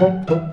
pop.